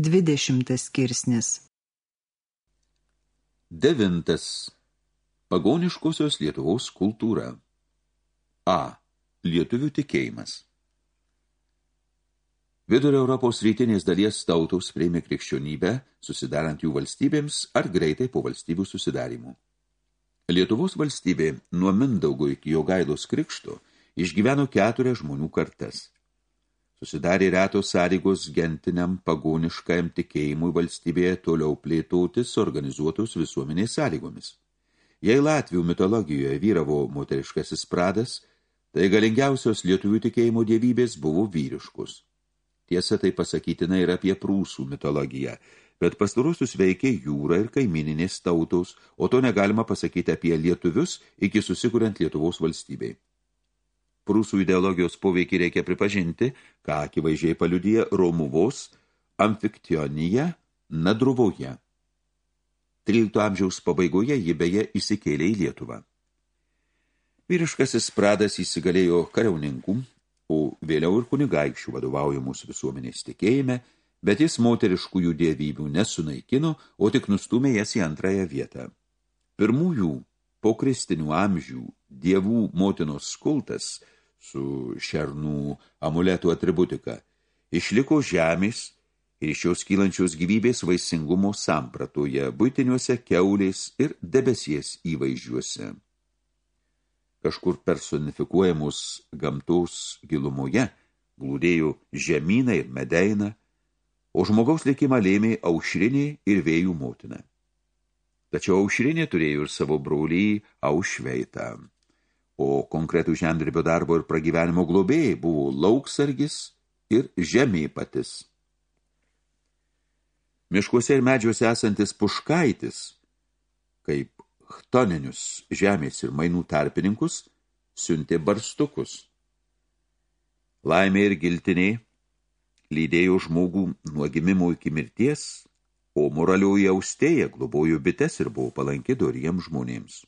Dvidešimtas skirsnis. Devintas. Pagoniškosios Lietuvos kultūra. A. Lietuvių tikėjimas. Vidurio Europos rytinės dalies tautos prieimė krikščionybę, susidarant jų valstybėms ar greitai po valstybių susidarimų. Lietuvos valstybė nuo Mindaugo iki Jogailos krikšto išgyveno keturią žmonių kartas. Susidarė retos sąlygos gentiniam pagoniškajam tikėjimui valstybėje toliau plėtotis organizuotos visuomenės sąlygomis. Jei Latvių mitologijoje vyravo moteriškasis pradas, tai galingiausios lietuvių tikėjimo dievybės buvo vyriškus. Tiesa, tai pasakytina ir apie prūsų mitologiją, bet pastaruosius veikė jūra ir kaimininės tautos, o to negalima pasakyti apie lietuvius iki susikuriant Lietuvos valstybei. Prūsų ideologijos poveikį reikia pripažinti, ką akivaizdžiai paliudyja Romuvos amfiktionija Nadruvoje. 13 amžiaus pabaigoje ji beje įsikėlė į Lietuvą. Vyriškasis pradas įsigalėjo kariauninkų, o vėliau ir kunigaikščių vadovaujamus visuomenės tikėjime, bet jis moteriškųjų dievybių nesunaikino, o tik nustumė jas į antrąją vietą. Pirmųjų po kristinių amžių dievų motinos kultas su šernų amuletų atributika išliko žemės ir iš jos kylančios gyvybės vaisingumo sampratoje, būtiniuose keulės ir debesies įvaizdžiuose kažkur personifikuojamus gamtos gilumoje, glūdėjo žemyną ir medeiną, o žmogaus likimą lėmė aušrinė ir vėjų motina. Tačiau aušrinė turėjo ir savo brolį aušveitą, o konkretų žemdirbio darbo ir pragyvenimo globėjai buvo lauksargis ir žemė patis. Miškuose ir medžiuose esantis puškaitis, kaip chtoninius žemės ir mainų tarpininkus siuntė barstukus. Laimė ir giltiniai lydėjo žmogų nuo gimimo iki mirties, o moralioji austėja globojo bites ir buvo palanki doriems žmonėms.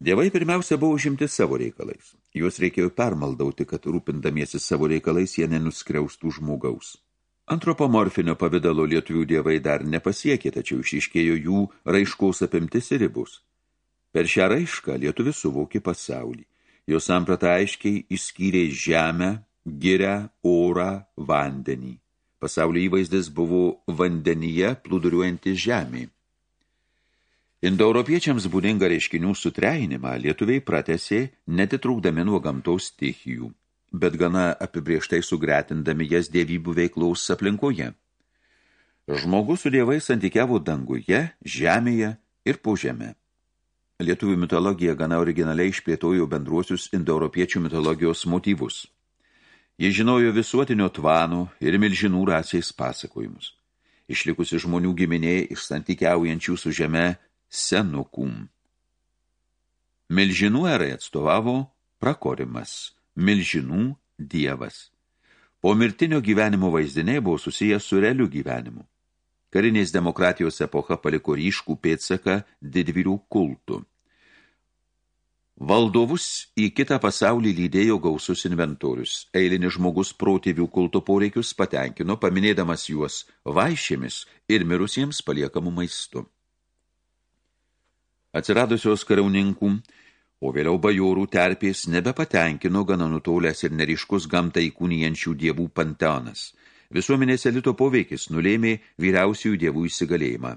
Dievai pirmiausia buvo užimti savo reikalais. Juos reikėjo permaldauti, kad rūpindamiesi savo reikalais jie nenuskriaustų žmogaus. Antropomorfinio pavidalo lietuvių dievai dar nepasiekė, tačiau išiškėjo jų raiškaus apimtis ir ribus. Per šią raišką lietuvis suvokė pasaulį. Jo samprata aiškiai išskyrė žemę, girę, orą, vandenį. Pasaulio įvaizdis buvo vandenyje plūduriuojanti žemė. Indoeuropiečiams būdinga reiškinių sutreinimą lietuviai pratesė netitrūkdami nuo gamtos stichijų bet gana apibrieštai sugretindami jas dievybių veiklaus aplinkoje. Žmogus su dievais santykiavo danguje, žemėje ir po žemę. Lietuvių mitologija gana originaliai išplėtojo bendruosius indoeuropiečių mitologijos motyvus. Jie žinojo visuotinio tvano ir milžinų rasės pasakojimus. Išlikusi žmonių giminė iš santykiaujančių su žeme senukum. Milžinų erai atstovavo prakorimas – milžinų dievas. Po mirtinio gyvenimo vaizdiniai buvo susijęs su realiu gyvenimu. Karinės demokratijos epocha paliko ryškų pėtsaką didvyrių kultų. Valdovus į kitą pasaulį lydėjo gausus inventorius. Eilinis žmogus protėvių kulto poreikius patenkino, paminėdamas juos vaišėmis ir mirusiems paliekamų maistu. Atsiradusios kariauninkų o vėliau bajorų terpės nebepatenkino gana nutolęs ir neriškus gamtą įkūnijančių dievų panteonas. Visuomenės elito poveikis nulėmė vyriausiųjų dievų įsigalėjimą.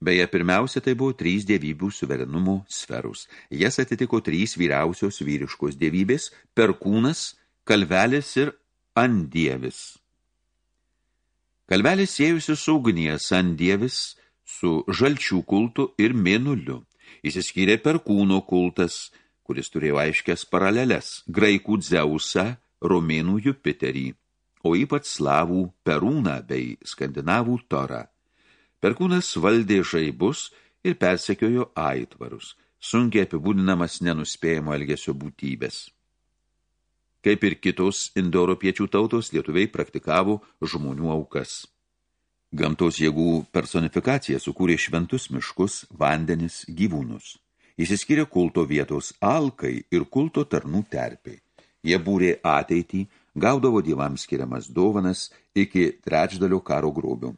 Beje, pirmiausia, tai buvo trys dievybių suverenumo sferus. Jas atitiko trys vyriausios vyriškos dievybės – perkūnas, kalvelis ir andievis. Kalvelis sėjusi su ugnies andievis, su žalčių kultu ir mėnuliu – Įsiskyrė per kūno kultas, kuris turėjo aiškias paraleles – graikų Dzeusą, romėnų Jupiterį, o ypač slavų Perūną bei skandinavų Torą. Perkūnas valdė žaibus ir persekiojo aitvarus, sunkiai apibūdinamas nenuspėjamo elgesio būtybės. Kaip ir kitos indoeuropiečių tautos, lietuviai praktikavo žmonių aukas. Gamtos jėgų personifikacija sukūrė šventus miškus, vandenis, gyvūnus. Įsiskyrė kulto vietos alkai ir kulto tarnų terpiai. Jie būrė ateitį, gaudavo dievams skiriamas dovanas iki trečdalio karo grobių.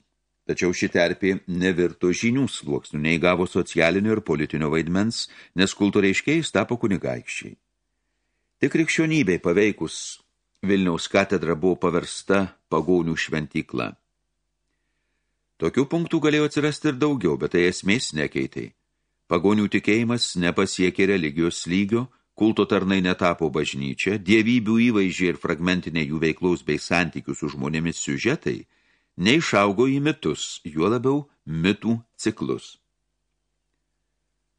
Tačiau ši terpė nevirto žinių sluoksnių, neįgavo socialinio ir politinio vaidmens, nes kultūreiškiais tapo kunigaikščiai. Tik krikščionybei paveikus Vilniaus katedra buvo paversta pagonių šventykla. Tokių punktų galėjo atsirasti ir daugiau, bet tai esmės nekeitai. Pagonių tikėjimas nepasiekė religijos lygio, kulto tarnai netapo bažnyčia, dievybių įvaizdžiai ir fragmentinė jų veiklos bei santykių su žmonėmis siužetai – neišaugo į mitus, juo labiau mitų ciklus.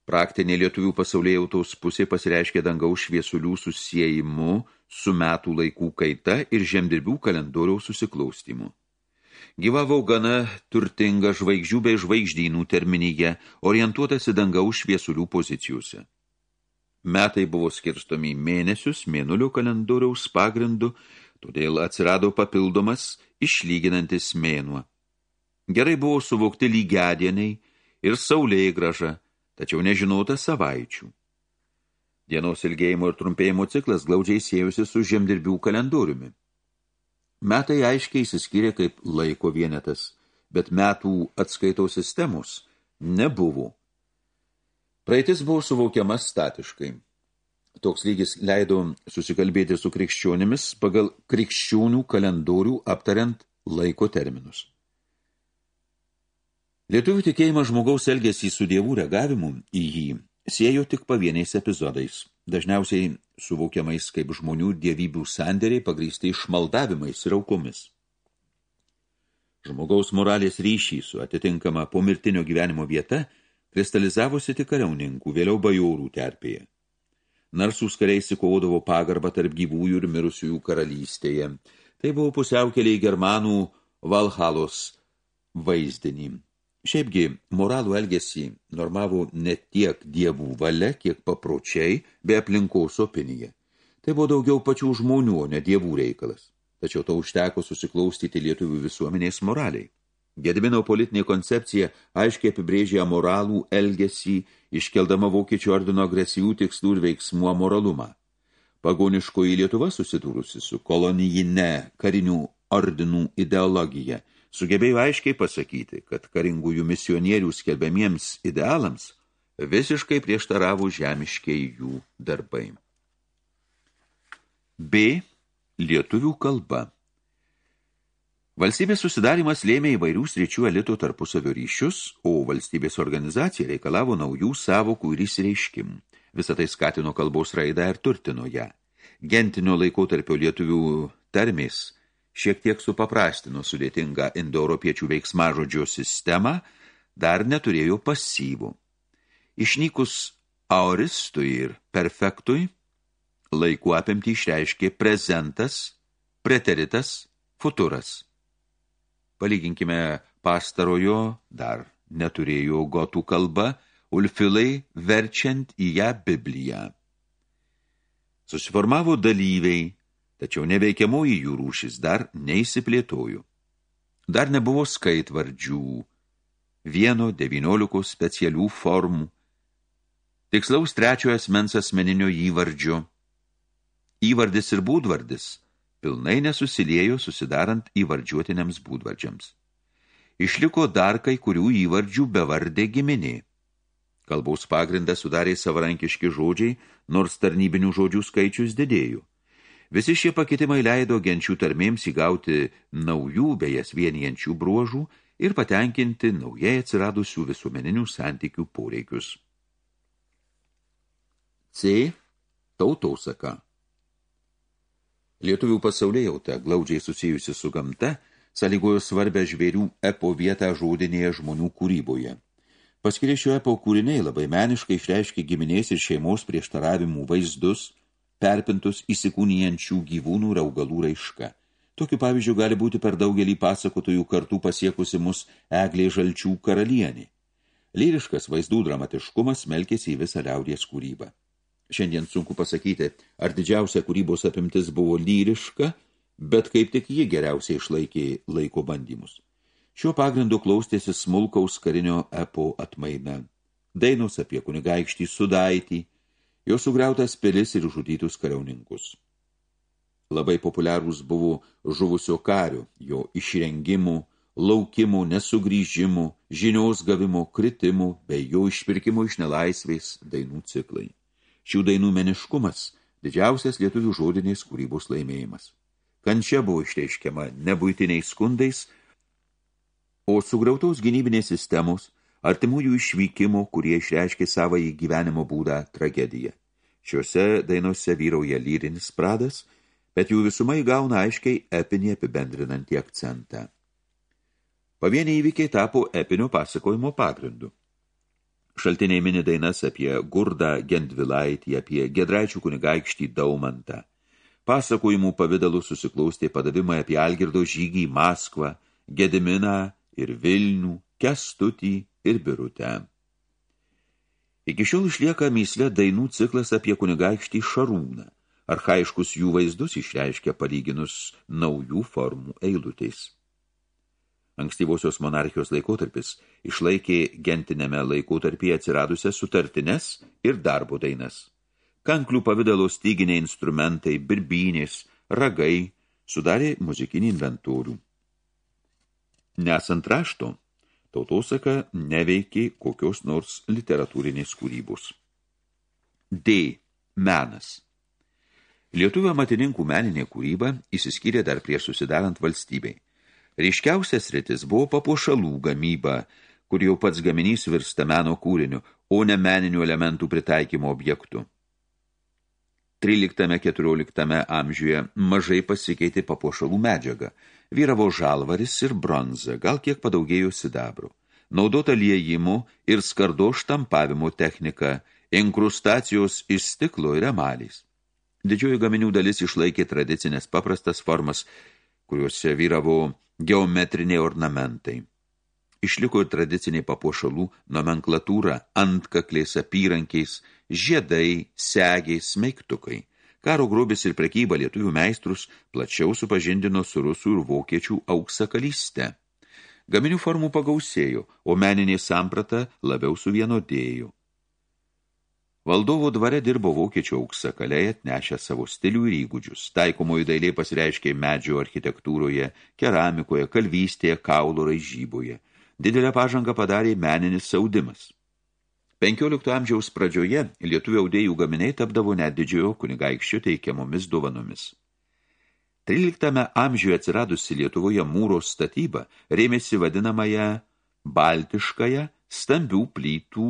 Praktinė lietuvių pasaulėjautos pusė pasireiškė dangaus šviesulių susiejimu su metų laikų kaita ir žemdirbių kalendoriaus susiklaustimu. Gyvavo gana turtinga žvaigždžių bei žvaigždynų terminyje, orientuotasi dangaus šviesulių pozicijose. Metai buvo skirstomi mėnesius mėnulio kalendoriaus pagrindu, todėl atsirado papildomas išlyginantis mėnuo. Gerai buvo suvokti lygiadieniai ir saulėjai graža, tačiau nežinota savaičių. Dienos ilgėjimo ir trumpėjimo ciklas glaudžiai siejusi su žemdirbių kalendoriumi. Metai aiškiai įsiskyrė kaip laiko vienetas, bet metų atskaitaus sistemos nebuvo. Praeitis buvo suvokiama statiškai. Toks lygis leido susikalbėti su krikščionimis pagal krikščionių kalendorių aptariant laiko terminus. Lietuvių tikėjimas žmogaus elgesį su dievų reagavimu į jį siejo tik pavieniais epizodais, dažniausiai suvokiamais kaip žmonių dievybių sandėriai pagrįstai išmaldavimais ir aukomis. Žmogaus moralės ryšį su atitinkama pomirtinio gyvenimo vieta kristalizavosi tik kariauninkų, vėliau bajorų terpėje. Narsūs kariai sikovodavo pagarbą tarp gyvųjų ir mirusiųjų karalystėje. Tai buvo pusiaukeliai germanų Valhalos vaizdinį. Šiaipgi, moralų elgesį normavo ne tiek dievų valia, kiek papročiai, be aplinkos opinija. Tai buvo daugiau pačių žmonių, o ne dievų reikalas. Tačiau to užteko susiklaustyti lietuvių visuomenės moraliai. Gedimino politinė koncepcija aiškiai apibrėžė moralų elgesį, iškeldama vokiečių ordino agresyvių tikslų ir veiksmų moralumą. Pagoniškoji Lietuva susidūrusi su kolonijine karinių ordinų ideologija, sugebėjo aiškiai pasakyti, kad karingųjų misionierių skelbiamiems idealams visiškai prieštaravo žemiškiai jų darbai. B. Lietuvių kalba Valstybės susidarimas lėmė įvairių sričių elito tarpusavio ryšius, o valstybės organizacija reikalavo naujų savokų ir įsireiškimų. Visą tai skatino kalbos raidą ir turtino ją. Gentinio laikotarpio lietuvių tarmės šiek tiek supaprastino sudėtingą indoeuropiečių veiksmažodžio sistemą, dar neturėjo pasyvų. Išnykus aoristui ir perfektui, laiku apimti išreiškė prezentas, preteritas, futuras. Palyginkime pastarojo, dar neturėjo gotų kalba, ulfilai verčiant į ją Bibliją. Susiformavo dalyviai, tačiau neveikiamoji jų rūšis dar neįsiplėtojo. Dar nebuvo skaitvardžių, vieno devyniolikos specialių formų, tikslaus trečiojo asmens asmeninio įvardžio. Įvardis ir būdvardis – pilnai nesusiliejo susidarant įvardžiuotiniams būdvardžiams. Išliko dar kai kurių įvardžių bevardė giminė. Kalbaus pagrindą sudarė savarankiški žodžiai, nors tarnybinių žodžių skaičius didėjo. Visi šie pakitimai leido genčių tarmėms įgauti naujų bejas vienijančių bruožų ir patenkinti naujai atsiradusių visuomeninių santykių poreikius. C. Tautausaka Lietuvių pasaulėjauta, glaudžiai susijusi su gamta, sąlygojo svarbę žvėrių epo vietą žodinėje žmonių kūryboje. Paskiria šio epo kūriniai labai meniškai išreiškia giminės ir šeimos prieštaravimų vaizdus, perpintus įsikūnijančių gyvūnų ir augalų raiška. Tokiu pavyzdžiu gali būti per daugelį pasakotojų kartų pasiekusi mus eglė žalčių karalienė. Lyriškas vaizdų dramatiškumas melkėsi į visą liaudies kūrybą. Šiandien sunku pasakyti, ar didžiausia kūrybos apimtis buvo lyriška, bet kaip tik ji geriausiai išlaikė laiko bandymus. Šiuo pagrindu klaustėsi smulkaus karinio epo atmaina. Dainos apie kunigaikštį sudaitį, jo sugriautas pilis ir žudytus kariauninkus. Labai populiarūs buvo žuvusio kario, jo išrengimų, laukimų, nesugrįžimų, žinios gavimo, kritimų bei jo išpirkimo iš nelaisvės dainų ciklai. Šių dainų meniškumas – didžiausias lietuvių žodinės kūrybos laimėjimas. Kančia buvo išteiškiama nebūtiniais skundais, o sugriautos gynybinės sistemos, artimųjų išvykimo, kurie išreiškė savo į gyvenimo būdą tragediją. Šiuose dainose vyrauja lyrinis pradas, bet jų visumai gauna aiškiai epinį apibendrinantį akcentą. Pavieniai įvykiai tapo epinio pasakojimo pagrindu. Šaltiniai mini dainas apie Gurdą Gendvilaitį, apie Gedraičių kunigaikštį Daumantą. Pasakojimų pavydalų susiklaustė padavimai apie Algirdo žygį į Maskvą, Gediminą ir Vilnių, Kestutį ir Birutę. Iki šiol išlieka myslė dainų ciklas apie kunigaikštį Šarūną. Archaiškus jų vaizdus išreiškia palyginus naujų formų eilutės. Ankstyvosios monarchijos laikotarpis išlaikė gentinėme laikotarpyje atsiradusias sutartines ir darbo dainas. Kanklių pavidalo styginiai instrumentai, birbynės, ragai sudarė muzikinį inventorių. Nesant rašto, tautosaka neveikė kokios nors literatūrinės kūrybos. D. Menas. Lietuvio matininkų meninė kūryba įsiskyrė dar prieš susidarant valstybei. Ryškiausias rytis buvo papuošalų gamyba, kur jau pats gaminys virsta meno kūriniu, o ne meninių elementų pritaikymo objektų. 13-14 amžiuje mažai pasikeitė papuošalų medžiaga. Vyravo žalvaris ir bronza, gal kiek padaugėjo sidabro. Naudota liejimų ir skardo štampavimo technika, inkrustacijos iš stiklo ir emalys. Didžioji gaminių dalis išlaikė tradicinės paprastas formas, kuriuose vyravo geometriniai ornamentai. Išliko ir tradiciniai papuošalų nomenklatūra, antkakliais apyrankiais, žiedai, segiai, smeigtukai. Karo grobis ir prekyba lietuvių meistrus plačiau supažindino su rusų ir vokiečių auksakalyste. Gaminių formų pagausėjo, o meninė samprata labiau suvienodėjo. Valdovo dvare dirbo vokiečių auksakaliai atnešę savo stilių ir įgūdžius. Taikomoji dailė pasireiškė medžio architektūroje, keramikoje, kalvystėje, kaulo raižyboje – Didelę pažangą padarė meninis saudimas. 15 amžiaus pradžioje lietuvių audėjų gaminiai tapdavo net didžiojo kunigaikščio teikiamomis dovanomis. 13 amžiuje atsiradusi Lietuvoje mūro statyba rėmėsi vadinamąją baltiškąją stambių plytų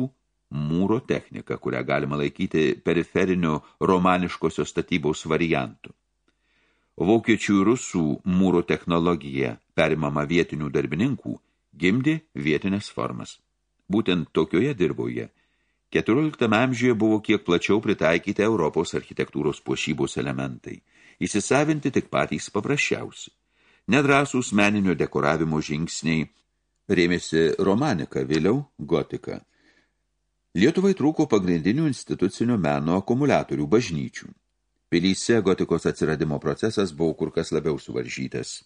mūro techniką, kurią galima laikyti periferiniu romaniškosios statybos variantu. Vokiečių ir rusų mūro technologija, perimama vietinių darbininkų, gimdė vietinės formas. Būtent tokioje dirboje 14 amžiuje buvo kiek plačiau pritaikyti Europos architektūros puošybos elementai, įsisavinti tik patys paprasčiausi. Nedrasūs meninio dekoravimo žingsniai rėmėsi romanika, vėliau gotika. Lietuvai trūko pagrindinių institucinio meno akumuliatorių bažnyčių. Pilyse gotikos atsiradimo procesas buvo kur kas labiau suvaržytas.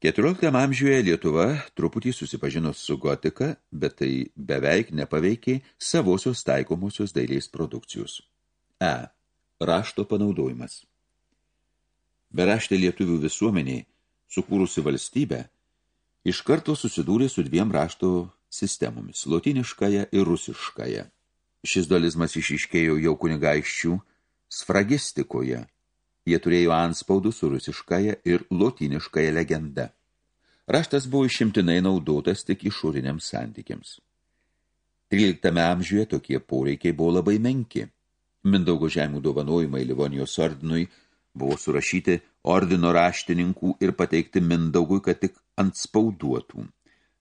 14 amžiuje Lietuva truputį susipažino su gotika, bet tai beveik nepaveikė savosios taikomosios dailės produkcijos. E. Rašto panaudojimas. Beraštė lietuvių visuomeniai, sukūrusi valstybę, iš karto susidūrė su dviem rašto sistemomis – lotiniškąją ir rusiškąją. Šis dualizmas išiškėjo jau kunigaikščių sfragistikoje – Jie turėjo anspaudų su rusiškaja ir lotiniškaja legenda. Raštas buvo išimtinai naudotas tik išoriniams santykiams. 13 amžiuje tokie poreikiai buvo labai menki. Mindaugo žemių dovanojimai Livonijos ordinui buvo surašyti ordino raštininkų ir pateikti Mindaugui, kad tik ant spauduotų.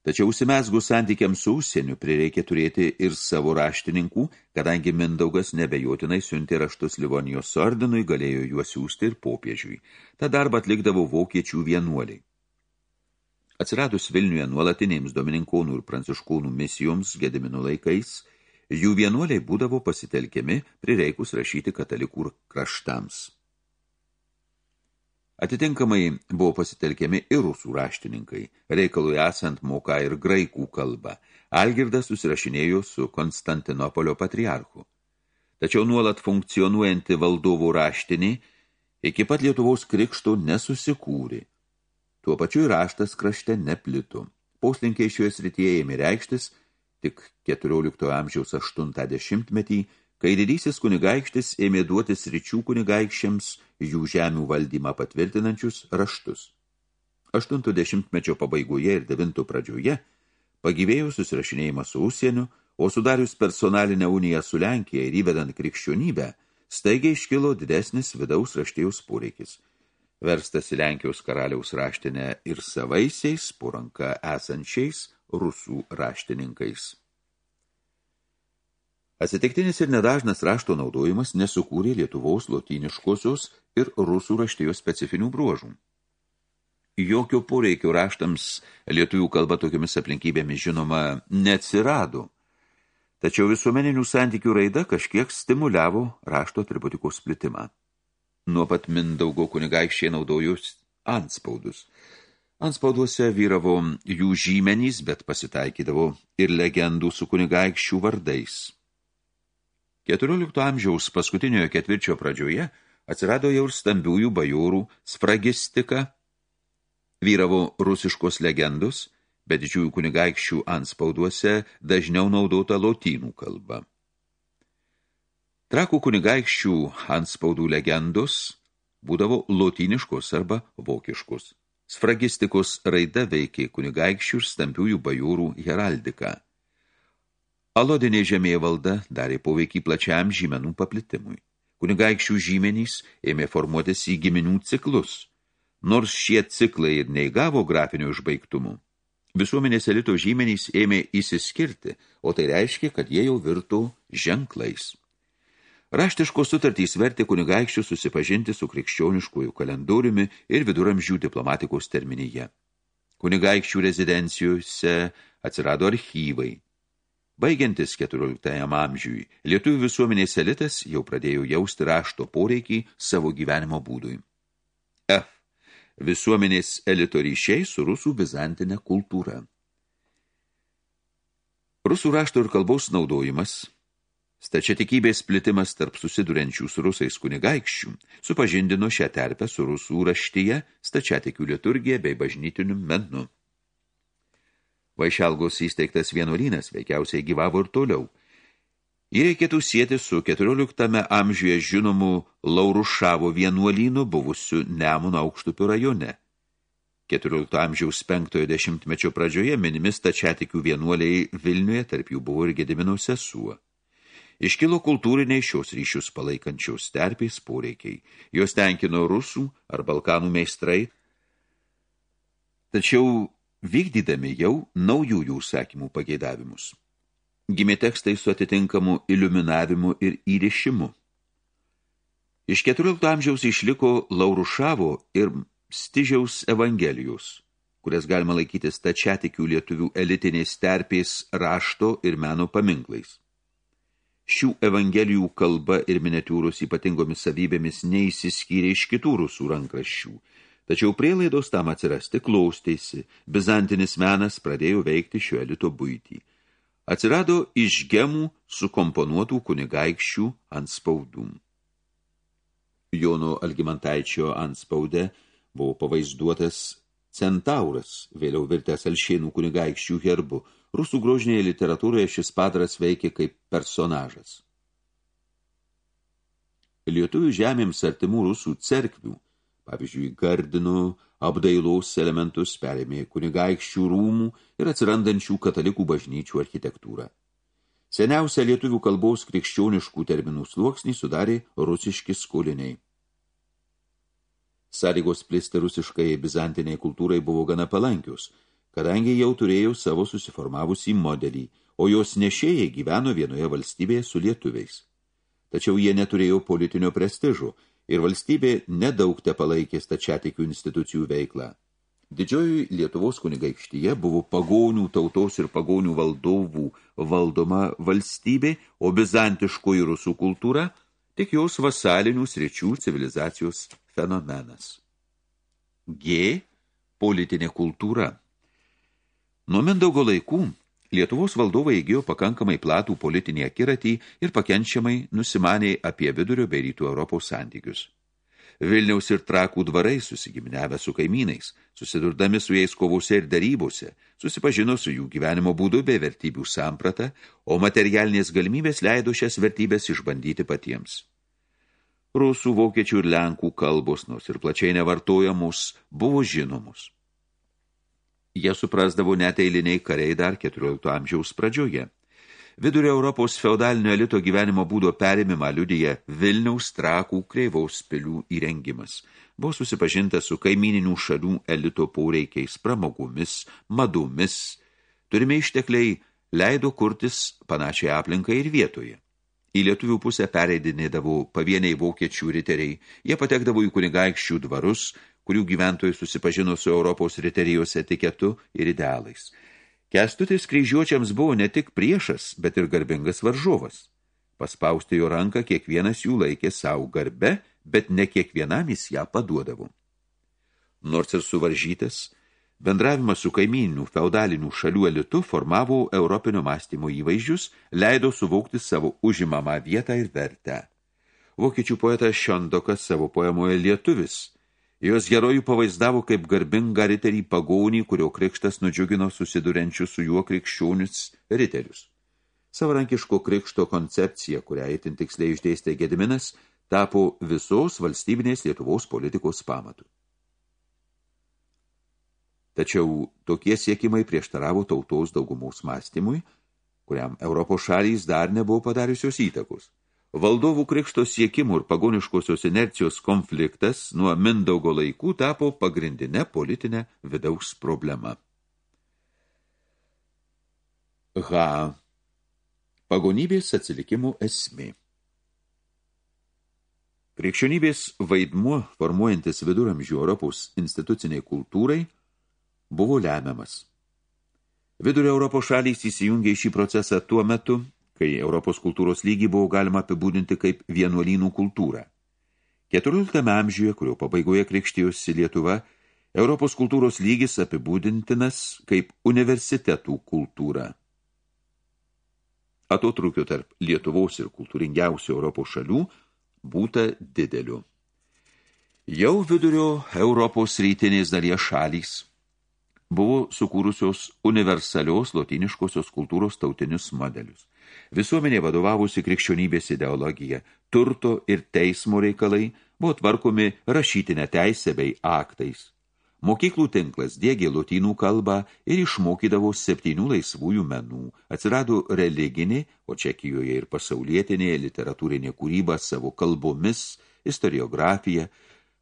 Tačiau užsimesgus santykiams su užsieniu prireikė turėti ir savo raštininkų, kadangi Mindaugas nebejotinai siuntė raštus Livonijos ordinui, galėjo juos siūsti ir popiežiui. Ta darbą atlikdavo vokiečių vienuoliai. Atsiradus Vilniuje nuolatinėms domininkonų ir pranciškonų misijoms Gedimino laikais, jų vienuoliai būdavo pasitelkiami prireikus rašyti katalikų kraštams. Atitinkamai buvo pasitelkiami ir rusų raštininkai, reikalui esant moka ir graikų kalbą. Algirdas susirašinėjo su Konstantinopolio patriarchu. Tačiau nuolat funkcionuojanti valdovų raštinį iki pat Lietuvos krikšto nesusikūrė. Tuo pačiu raštas krašte neplito. Poslinkiai šioje srityje ėmė reikštis tik 14 amžiaus 80 metį, kai didysis kunigaikštis ėmė duoti sričių kunigaikščiams jų žemių valdymą patvirtinančius raštus. 80-mečio pabaigoje ir 9 pradžioje pagyvėjo susirašinėjimas su užsieniu, o sudarius personalinę uniją su Lenkija ir įvedant krikščionybę, staigiai iškilo didesnis vidaus raštėjus poreikis. Verstas į Lenkijos karaliaus raštinę ir savaisiais, po ranka esančiais rusų raštininkais. Atsitiktinis ir nedažnas rašto naudojimas nesukūrė Lietuvos lotyniškosios ir rusų raštėjos specifinių bruožų. Jokio poreikio raštams lietuvių kalba tokiomis aplinkybėmis žinoma neatsirado, tačiau visuomeninių santykių raida kažkiek stimuliavo rašto atributikos splitimą. Nuo pat Mindaugo kunigaikščiai naudojus anspaudus – Anspauduose vyravo jų žymenys, bet pasitaikydavo ir legendų su kunigaikščių vardais. 14 amžiaus paskutiniojo ketvirčio pradžioje atsirado jau ir stambiųjų bajorų sfragistika, vyravo rusiškos legendos, bet didžiųjų kunigaikščių anspauduose dažniau naudota lotynų kalba. Trakų kunigaikščių anspaudų legendos būdavo lotyniškos arba vokiškos. Sfragistikos raida veikė kunigaikščių ir stambiųjų bajūrų heraldiką. Alodinė žemėje valda darė poveikį plačiam žymenų paplitimui. Kunigaikščių žymenys ėmė formuotis į giminių ciklus. Nors šie ciklai ir neįgavo grafinių išbaigtumų, visuomenės elito žymenys ėmė įsiskirti, o tai reiškia, kad jie jau virtų ženklais. Raštiškos sutartys vertė kunigaikščių susipažinti su krikščioniškųjų kalendoriumi ir viduramžių diplomatikos terminyje. Kunigaikščių rezidencijose atsirado archyvai. Baigiantis 14 amžiui, lietuvių visuomenės elitas jau pradėjo jausti rašto poreikį savo gyvenimo būdui. F. Visuomenės elito ryšiai su rusų bizantinė kultūra. Rusų rašto ir kalbos naudojimas – Stačiatikybės plitimas tarp susiduriančių su rusais kunigaikščių supažindino šią terpę su rusų raštyje, stačiatikių liturgija bei bažnytiniu menu. Vaišelgos įsteigtas vienuolynas veikiausiai gyvavo ir toliau. Jį reikėtų sieti su 14 amžiuje žinomu Laurušavo vienuolynu buvusiu Nemuno aukštupių rajone. 14 amžiaus 5 dešimtmečio pradžioje minimis stačiatikių vienuoliai Vilniuje, tarp jų buvo ir Gedimino sesuo. Iškilo kultūriniai šios ryšius palaikančios terpės poreikiai. Jos tenkino rusų ar balkanų meistrai, tačiau vykdydami jau naujųjų užsakymų pageidavimus. Gimė tekstai su atitinkamu iliuminavimu ir įrišimu. Iš 14 amžiaus išliko Laurušavo ir Stižiaus evangelijos, kurias galima laikyti stačiatikių lietuvių elitinės terpės rašto ir meno paminklais. Šių evangelijų kalba ir miniatiūros ypatingomis savybėmis neįsiskyrė iš kitų rusų rankraščių. Tačiau prielaidos tam atsirasti klaustėsi, bizantinis menas pradėjo veikti šio elito buitį. Atsirado iš gemų sukomponuotų kunigaikščių ant spaudų. Jono Algimantaičio ant spaude buvo pavaizduotas centauras, vėliau virtęs alšėnų kunigaikščių herbu – Rusų grožinėje literatūroje šis padras veikia kaip personažas. Lietuvių žemėms artimų rusų cerkvių, pavyzdžiui, gardinų, apdailaus elementus perėmė kunigaikščių rūmų ir atsirandančių katalikų bažnyčių architektūrą. Seniausia lietuvių kalbos krikščioniškų terminų sluoksnį sudarė rusiški skoliniai. Sąlygos plisti rusiškai bizantiniai kultūrai buvo gana palankius – kadangi jau turėjo savo susiformavusį modelį, o jos nešėjai gyveno vienoje valstybėje su lietuviais. Tačiau jie neturėjo politinio prestižo ir valstybė nedaug te palaikė stačiatikių institucijų veiklą. Didžioji Lietuvos kunigaikštyje buvo pagonių tautos ir pagonių valdovų valdoma valstybė, o bizantiškoji rusų kultūra tik jos vasalinių sričių civilizacijos fenomenas. G. Politinė kultūra Nuo Mindaugo laikų Lietuvos valdovai įgijo pakankamai platų politinį akiratį ir pakenčiamai nusimanė apie vidurio bei rytų Europos santykius. Vilniaus ir trakų dvarai susigimnevę su kaimynais, susidurdami su jais kovose ir darybose, susipažino su jų gyvenimo būdu bei vertybių samprata, o materialinės galimybės leido šias vertybės išbandyti patiems. Rusų, vokiečių ir lenkų kalbos, nors ir plačiai nevartojamos, buvo žinomos. Jie suprasdavo net eiliniai kariai dar 14 amžiaus pradžioje. Vidurio Europos feudalinio elito gyvenimo būdo perimimą liudyje Vilniaus trakų kreivaus pilių įrengimas. Buvo susipažinta su kaimininių šalių elito poreikiais, pramogumis, madomis. Turime ištekliai leido kurtis panašiai aplinkai ir vietoje. Į lietuvių pusę pereidinėdavo pavieniai vokiečių riteriai, jie patekdavo į kunigaikščių dvarus, kurių gyventojai susipažino su Europos riterijos etiketu ir idealais. Kestutis kryžiuočiams buvo ne tik priešas, bet ir garbingas varžovas. Paspausti jo ranką kiekvienas jų laikė savo garbe, bet ne kiekvienam jis ją paduodavo. Nors ir suvaržytas, bendravimas su kaimyninių feudalinių šalių elitu formavo europinio mąstymo įvaizdžius, leido suvokti savo užimamą vietą ir vertę. Vokiečių poetas Šiondokas savo poemoje lietuvis – Jos herojų pavaizdavo kaip garbingą riterį pagonį, kurio krikštas nudžiugino susidurenčius su juo krikščionius riterius. Savarankiško krikšto koncepcija, kurią itin tiksliai išdėstė Gediminas, tapo visos valstybinės Lietuvos politikos pamatų. Tačiau tokie siekimai prieštaravo tautos daugumos mąstymui, kuriam Europos šalys dar nebuvo padariusios įtakos. Valdovų krikšto siekimų ir pagoniškosios inercijos konfliktas nuo Mindaugo laikų tapo pagrindinė politinė vidaus problema. H. Pagonybės atsilikimų esmė Krikščionybės vaidmuo, formuojantis viduramžių Europos instituciniai kultūrai, buvo lemiamas. Vidurio Europos šalys įsijungė į šį procesą tuo metu, kai Europos kultūros lygį buvo galima apibūdinti kaip vienuolynų kultūrą. 14 amžiuje, kurio pabaigoje krikštijosi Lietuva, Europos kultūros lygis apibūdintinas kaip universitetų kultūra. Atotrukio tarp Lietuvos ir kultūringiausių Europos šalių būta dideliu. Jau vidurio Europos rytinės dalies šalys buvo sukūrusios universalios lotiniškosios kultūros tautinius modelius. Visuomenė vadovavusi krikščionybės ideologija, turto ir teismo reikalai buvo tvarkomi rašytinę teisę bei aktais. Mokyklų tinklas dėgė lotynų kalbą ir išmokydavo septynių laisvųjų menų. Atsirado religinė, o Čekijoje ir pasaulietinė literatūrinė kūryba savo kalbomis, istoriografija,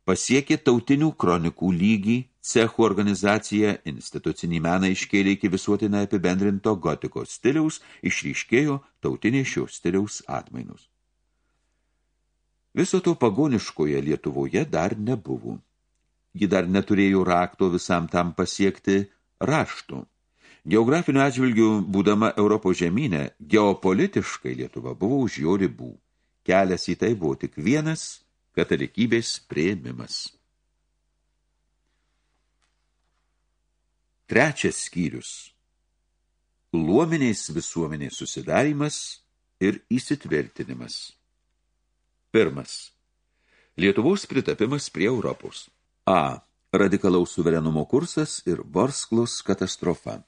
pasiekė tautinių kronikų lygį, cechų organizacija institucinį meną iškėlė iki visuotinai apibendrinto gotikos stiliaus, išryškėjo tautinė šio stiliaus atmainus. Viso to pagoniškoje Lietuvoje dar nebuvo. Ji dar neturėjo rakto visam tam pasiekti raštų. Geografiniu atžvilgiu, būdama Europos žemynė, geopolitiškai Lietuva buvo už jo ribų. Kelias į tai buvo tik vienas – katalikybės prieimimas. Trečias skyrius. Luomenės visuomenės susidarimas ir įsitvirtinimas. Pirmas. Lietuvos pritapimas prie Europos. A. Radikalaus suverenumo kursas ir Vorsklos katastrofa.